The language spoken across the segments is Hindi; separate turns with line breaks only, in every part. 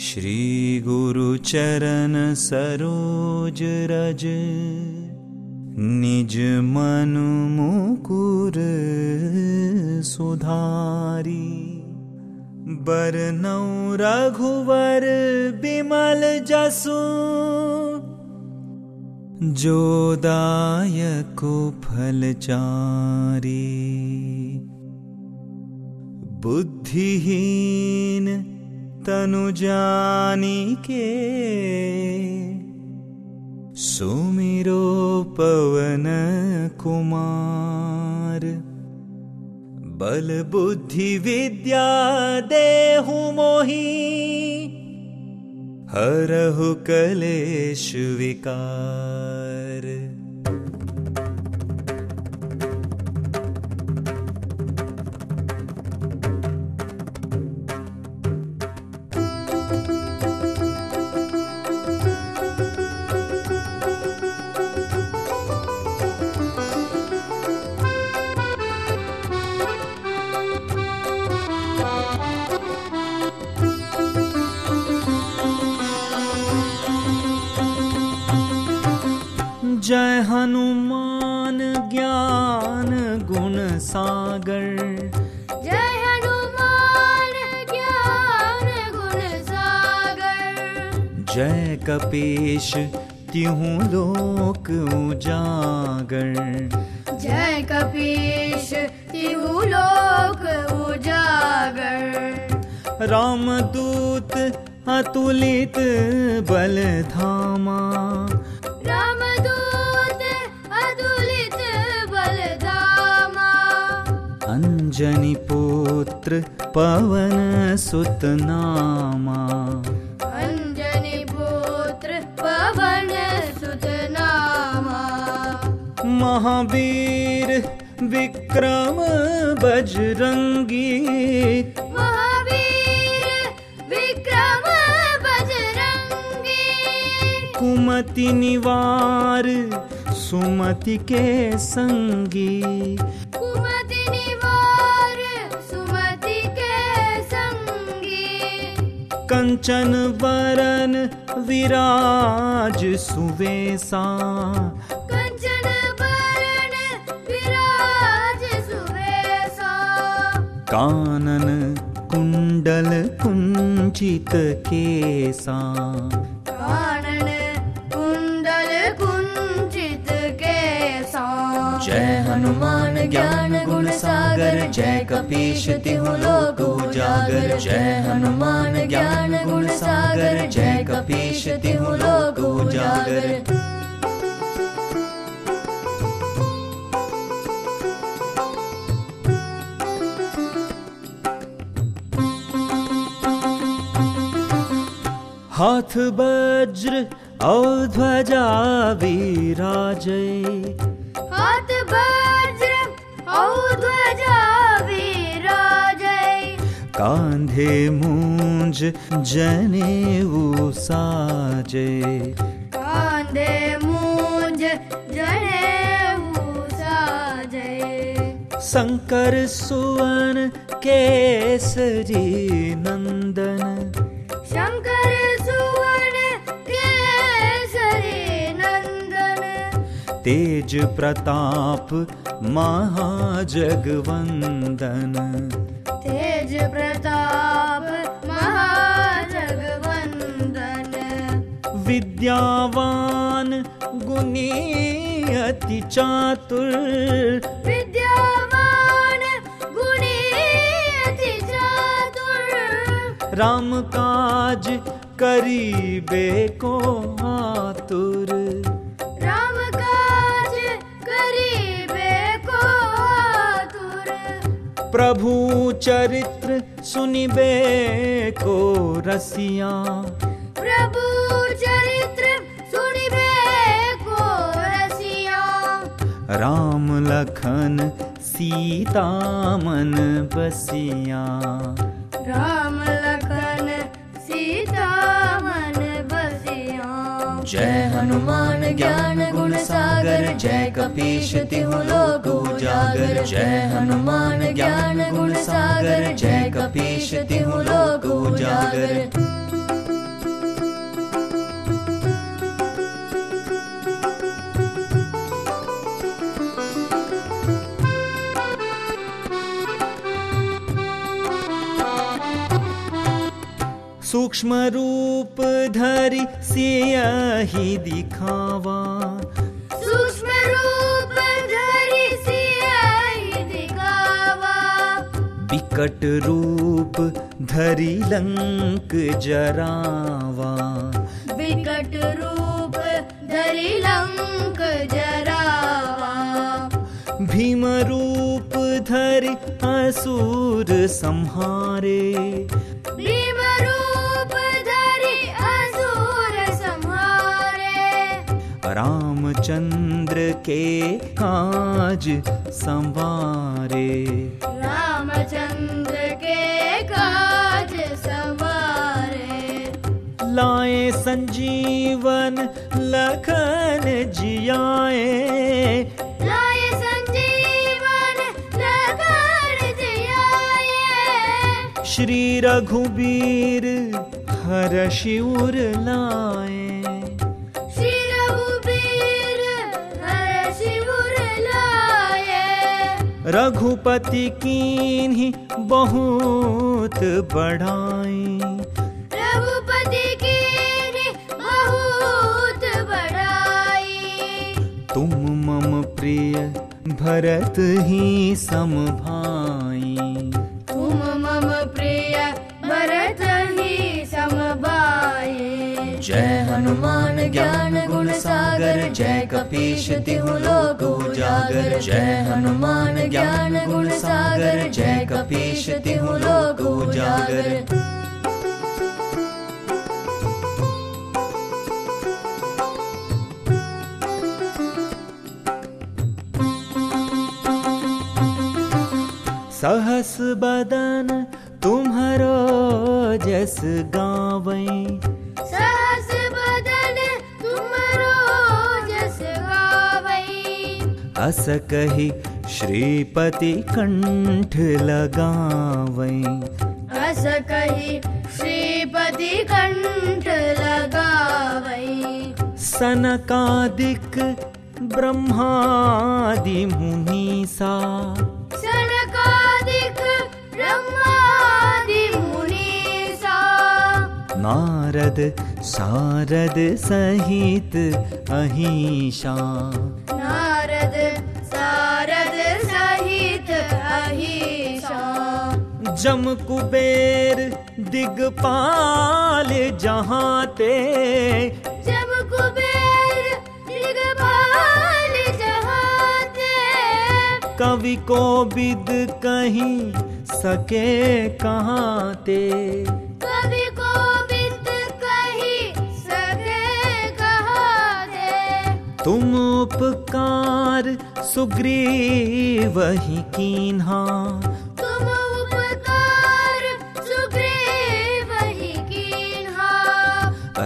श्री गुरु चरण सरोज रज निज मनु मुकुर सुधारी। बरनौ रघुवर बिमल जसु जोदायको फलचारी बुद्धिहीन तनु जानी के सुमिरो पवन कुमार। बल बुद्धि विद्या देहु मोही। हरहु कलेश विकार। जय हनुमान ज्ञान गुण सागर।
जय हनुमान ज्ञान गुण सागर।
जय कपीश तिहु लोक उजागर।
जय कपीश तिहु लोक उजागर।
रामदूत अतुलित बल धामा अञ्जनिपुत्र पुत्र पवन सुतनामा
अञ्जनी पोत्र पवन
महावीर विक्रम
बजरङ्गी
कुमति निवार सुमति के
सङ्गी
कंचन वरन विराज सुवेसा।
कंचन बरण विराज सुवेसा।
कानन कुंडल कुंचित केसा।
कानन कुंडल कुंचित केसा।
जय हनुमान ज्ञान गुण सागर जय कपीश तिहु लोक उजागर जय हनुमान ज्ञान गुण सागर जय कपीश तिहु लोक उजागर। हाथ वज्र और ध्वजा विराजय।
हाथ वज्र औ ध्वजा
कान्धे मूंज जने साजे।
कान्धे मूंज जने ऊ
शङ्कर सुवन केसरी
नन्द
तेज प्रताप महाजगवंदन।
तेज प्रताप महाजगवंदन।
विद्यावान गुणी अति चातुर।
विद्यावान गुणी अति चातुर।
राम काज करीबे को आतुर प्रभु चरित्र सुनिबे को रसिया।
प्रभु चरित्र सुनिबे को रसिया।
राम लखन सीता मन बसिया।
राम
जय हनुमान ज्ञान गुण सागर, जय कपीश तिहु लोक उजागर जय हनुमान ज्ञान गुण सागर, जय कपीश तिहु लोक उजागर सूक्ष्मरूप रूप धरि सियहि दिखावा।
सूक्ष्म रूप धरि सियहि दिखावा।
विकट रूप धरि लंक जरावा।
विकट रूप धरि लंक जरावा।
भीम रूप धरि असुर संहारे। रामचंद्र के काज संवारे।
रामचंद्र के काज संवारे।
लाए संजीवन लखन जियाए।
लाए संजीवन लखन जियाए।
श्री रघुबीर हर शिवर लाए। रघुपति कीन्ही बहुत बढ़ाई
रघुपति की बहुत बढ़ाई
तुम मम प्रिय भरत ही सम भाई
तुम मम प्रिय भरत ही समबाए
जय हनुमान ज्ञान गुण सागर जय कपीश तिहु लोक उजागर। जय हनुमान ज्ञान गुण सागर। जय कपीश तिहु लोक उजागर। सहस बदन तुम्हारो जस गावई। अस कही श्रीपति कंठ लगावई
अस कही श्रीपति कंठ लगावई
सनकादिक ब्रह्मादि मुनीसा।
सनकादिक ब्रह्मादि मुनीसा।
नारद सारद सहित अहिषा
नारद सारद सहित अहिषा
जम कुबेर दिगपाल जहाँ ते।
जब कुबेर दिगपाल जहाते
कवि को विद कहीं सके कहाँ ते। तुम उपकार सुग्रीव ही कीन्हा।
तुम उपकार सुग्रीव ही कीन्हा।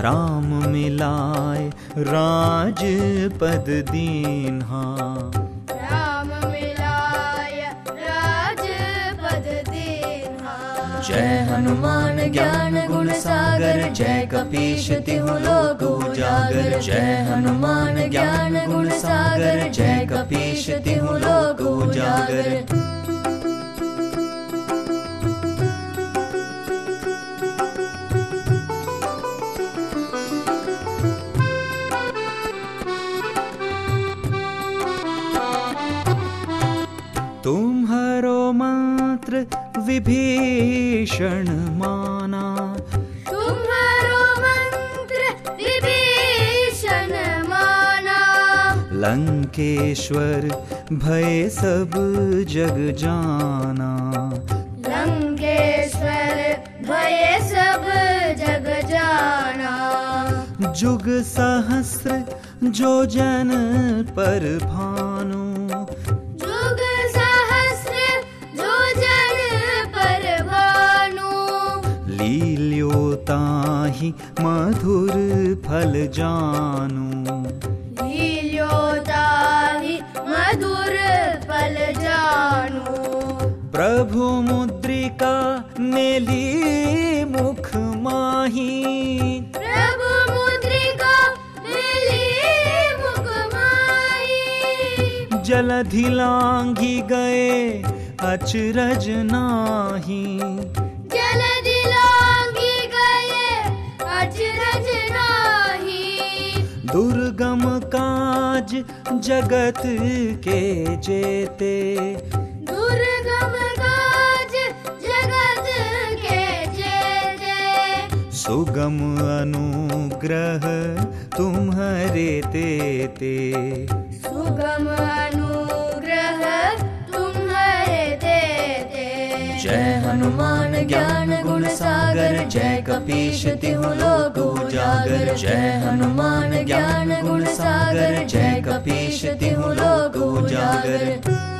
राम मिलाए राजपद दीन्हा। जय हनुमान ज्ञान गुण सागर, जय कपीश तिहु लोक उजागर। जय हनुमान ज्ञान गुण सागर, जय कपीश तिहु लोक उजागर। तुम्हारो मंत्र विभीषण माना।
तुम्हारो मंत्र विभीषण माना।
लंकेश्वर भय सब जग जाना।
लंकेश्वर भय सब जग जाना।
जुग सहस्र जो जन पर भानु। लील्योताहि मधुर फल जानु।
लील्योताहि मधुर फल जानु।
प्रभु मुद्रिका नेली मुख माही।
प्रभु मुद्रिका मिली मुख माही।
जलधि लांघी गए अचरज नाही। काज जगत के जेते।
दुर्गम काज जगत के जेते।
सुगम अनुग्रह तुम्हारे तेते
सुगम अनुग्रह
जय हनुमान ज्ञान गुण सागर जय कपीश तिहु लोक उजागर जय हनुमान ज्ञान गुण सागर जय कपीश तिहु लोक उजागर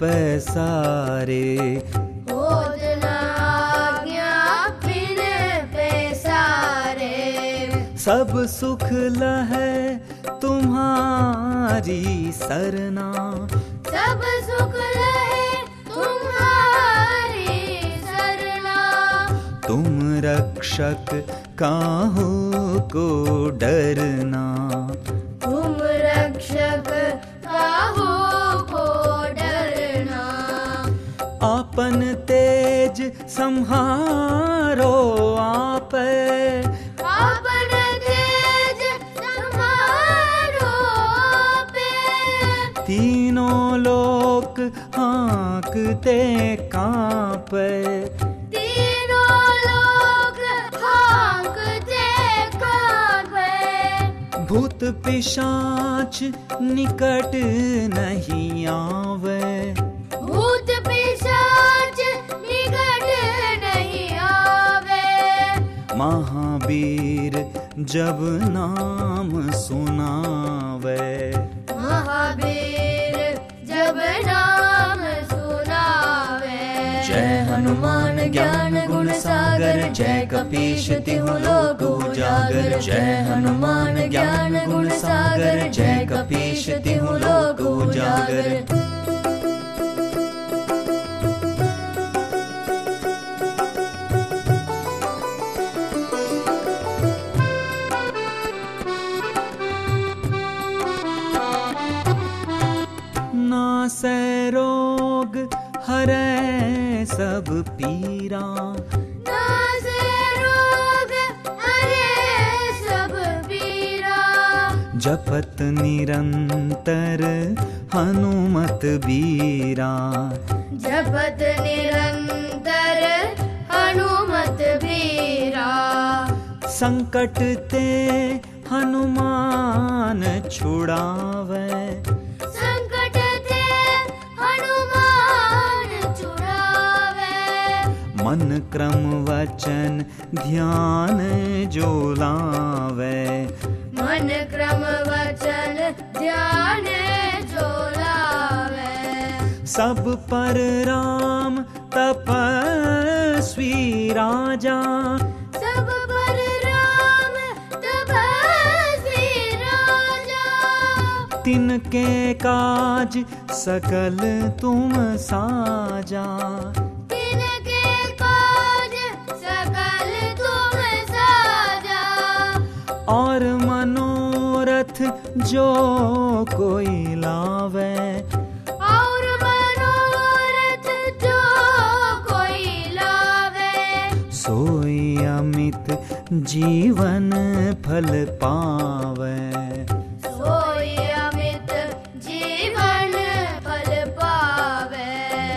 पैसारे। सब सुख लहै तुम्हारी सरना।
सब सुख रहे तुम्हारी सरना।
तुम रक्षक काहू को डरना।
तुम रक्षक काहो
आपन तेज संहारो आप।
आपन तेज
तीनों लोक हाँकते काँप।
तीनों लोग हाँकते कांपे।
भूत पिशाच निकट नहीं आवे। महावीर जब नाम सुनावे।
महावीर जब नाम सुनावे।
जय हनुमान ज्ञान गुण सागर जय कपीश तिहु लोक उजागर। जय हनुमान ज्ञान गुण सागर जय कपीश तिहु लोक उजागर। नासे रोग हरे सब पीरा। जपत निरंतर हनुमत बीरा।
जपत निरंतर हनुमत बीरा।
संकट ते हनुमान छुड़ावे। मन क्रम वचन ध्यान जो लावे।
मन क्रम वचन ध्यान जो लावे।
सब पर राम तपस्वी राजा।
सब पर राम तपस्वी राजा।
तिनके काज सकल तुम साजा। और मनोरथ जो कोई लावे।
और मनोरथ जो कोई लावे।
सोई अमित जीवन फल पावे।
सोई अमित जीवन फल पावे।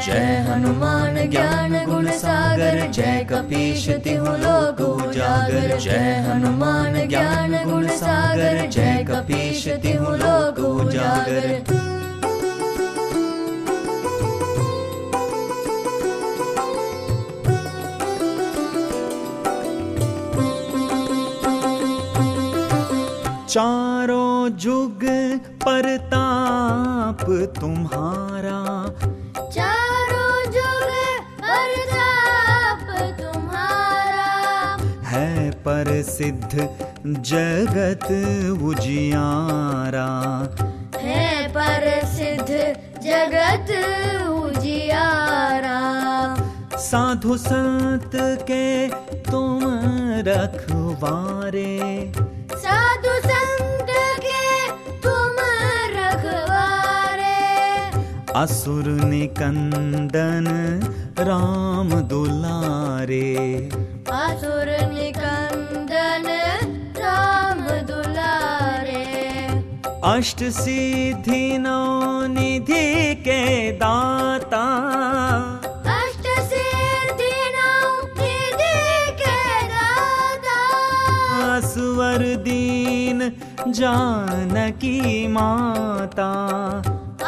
जय हनुमान ज्ञान गुण सागर जय कपीश तिहु लोक उजागर जय हनुमान ज्ञान गुण सागर, जय कपीश तिहु लोक उजागर। चारों जुग परताप, तुम्हारा प्रसिद्ध जगत उजियारा।
है प्रसिद्ध जगत उजियारा।
साधु संत के तुम रखवारे
साधु संत के तुम रखवारे
असुर निकंदन राम दुलारे।
असुर निकंदन
अष्ट सिद्धि नौ निधि के दाता।
अष्ट सिद्धि नौ निधि के दाता।
असवर दीन जानकी माता।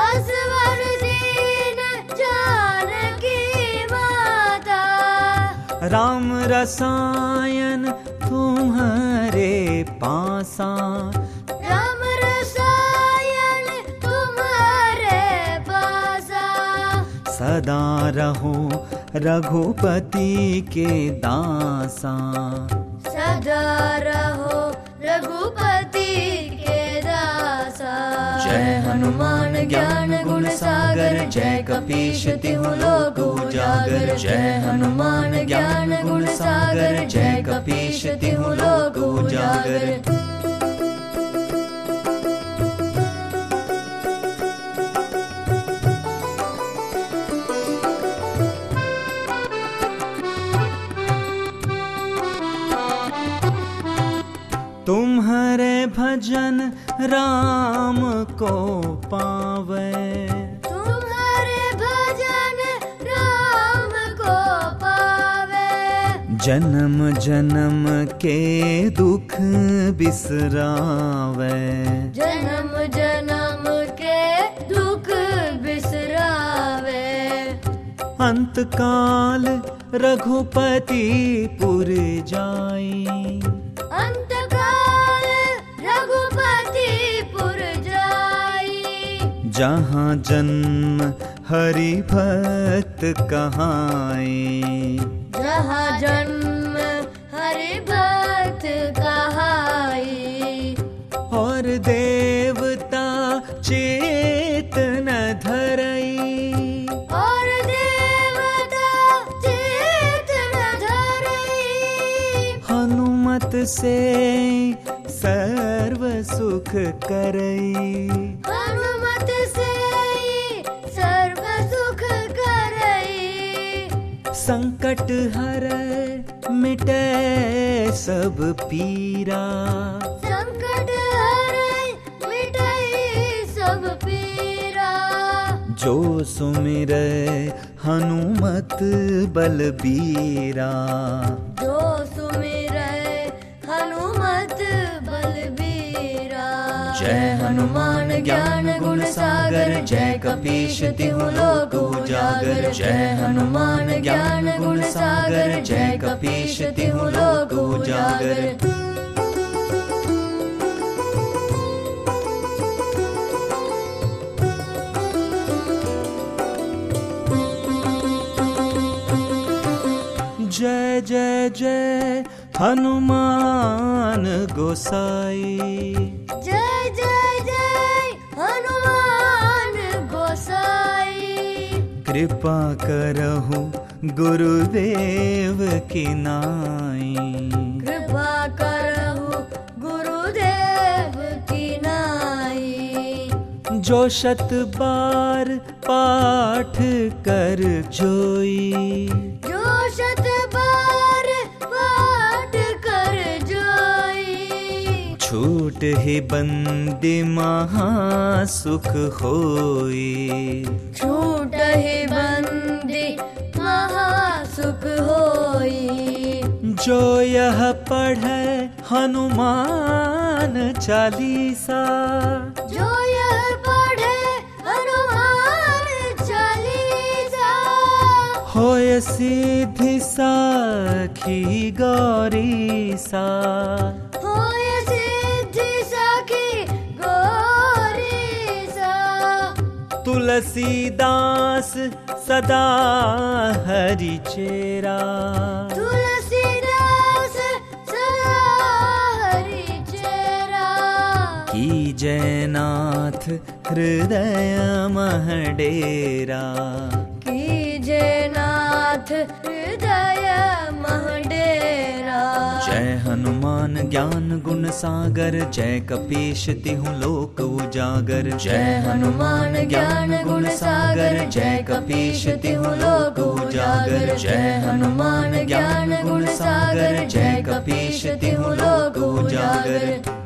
असवर दीन जानकी माता।
राम रसायन तुम्हारे पासा सदा रहो रघुपति के दासा।
सदा रहो रघुपति के दासा।
जय हनुमान ज्ञान गुण सागर जय कपीश तिहु लोक उजागर। जय हनुमान ज्ञान गुण सागर जय कपीश तिहु लोक उजागर। तुम्हारे भजन राम को पावे।
तुम्हारे भजन राम को पावे।
जन्म जन्म के दुख बिसरावे।
जन्म जन्म के दुख बिसरावे।
अंतकाल रघुपति पुर जाई। जहाँ जन्म हरि भक्त कहाई
जहाँ जन्म हरि भक्त कहाई
और देवता चेतन धरई।
और देवता चेतन धरई।
हनुमत से सर्व सुख करई। संकट हर मिटे सब पीरा।
संकट हरै मिटई सब पीरा।
जो सुमिर हनुमत बलबीरा।
जो सुमिरै हनुमत बलबीरा।
जय हनुमान ज्ञान सागर, जय कपीश, तिहु लोक उजागर, जय हनुमान ज्ञान गुण सागर, जय कपीश, तिहु लोक उजागर। जय जय जय हनुमान गोसाई। कृपा करहु गुरुदेव की नाई।
कृपा करहु गुरुदेव की नाई।
जो शत बार पाठ कर जोई।
जो शत
छूट ही बंदी महा सुख होई
छूट ही बंदी महासुख होई
जो यह पढ़े हनुमान चालीसा।
जो यह पढ़े हनुमान चालीसा।
होय सिद्धि साखी गौरी सा तुलसीदास सदा हरिचेरा।
तुलसीदास सदा हरिचेरा।
की जयनाथ हृदय
महडेरा।
हनुमान ज्ञान गुण सागर, जय कपीश तिहु लोक उजागर। जय हनुमान ज्ञान गुण सागर, जय कपीश तिहु लोक उजागर। जय हनुमान ज्ञान गुण सागर, जय कपीश तिहु लोक उजागर।